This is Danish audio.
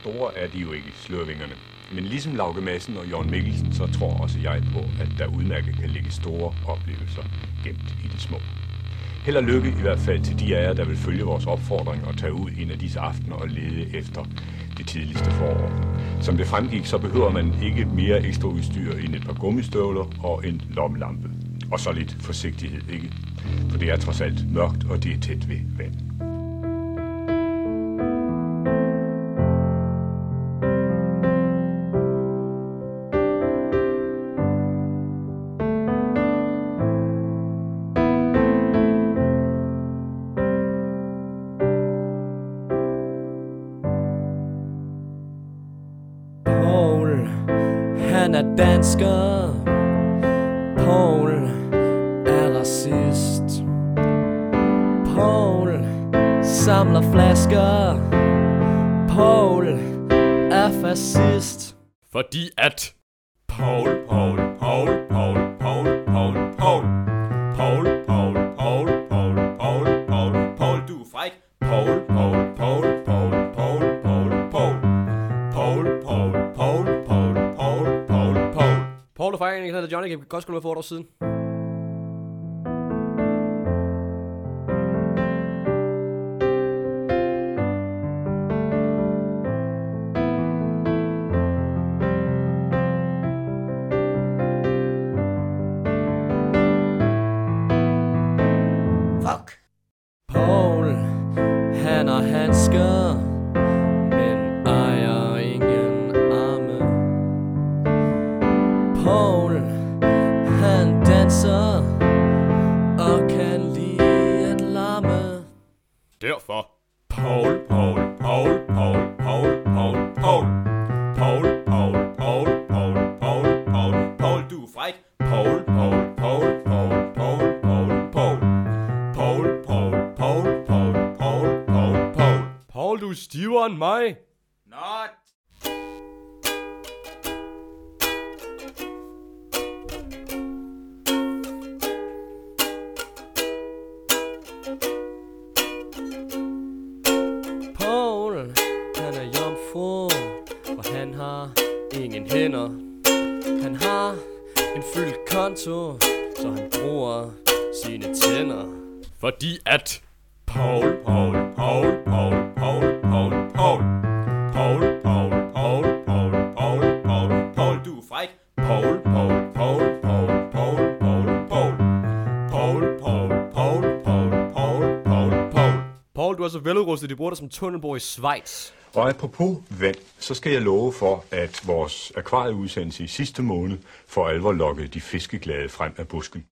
store er de jo ikke, slørvingerne. Men ligesom Lauke Madsen og Jørgen Mikkelsen, så tror også jeg på, at der udmærket kan ligge store oplevelser gemt i det små. Held og lykke i hvert fald til de af jer, der vil følge vores opfordring og tage ud en af disse aftener og lede efter det tidligste forår. Som det fremgik, så behøver man ikke mere ekstra udstyr end et par gummistøvler og en lommelampe. Og så lidt forsigtighed, ikke? For det er trods alt mørkt, og det er tæt ved vand. Han er dansker. Paul er racist. Paul samler flasker. Paul er fascist. Fordi at... Paul, Paul, Paul, Paul, Paul, Paul, Paul. Paul, Paul, Paul, Paul, Paul, Paul, Paul, du er fræk. Paul, Paul, Paul, Paul, Paul, Paul, Paul. Paul, Paul, Paul, Paul, Paul, Paul, Paul. Paul og Fejring, jeg hedder Johnny, jeg kan godt skulle være for et år siden. Fuck. Paul, Derfor. Paul, Paul, Paul, Paul, Paul, Paul, Paul. Paul, Paul, Paul, Paul, Paul, Paul, Paul, du er fræk. Paul, Paul, Paul, Paul, Paul, Paul, Paul. Paul, Paul, Paul, Paul, Paul, Paul, Paul. Paul, du er stivere end mig. Not. Er jomfru, og han har ingen hænder. Han har en fyldt konto, så han bruger sine tænder. Fordi at... Paul, Paul, Paul, Paul, Paul, Paul, Paul. Paul, Paul, Paul, Paul, Paul, Paul, Paul, du er fræk. Paul, Paul, Paul, Paul, Paul, Paul, Paul. Paul, Paul, Paul, Paul, Paul, Paul, Paul. Paul, du er så veludrustet, de bruger dig som tunnelbord i Schweiz. Og apropos vand, så skal jeg love for, at vores akvarieudsendelse i sidste måned for alvor lokkede de fiskeglade frem af busken.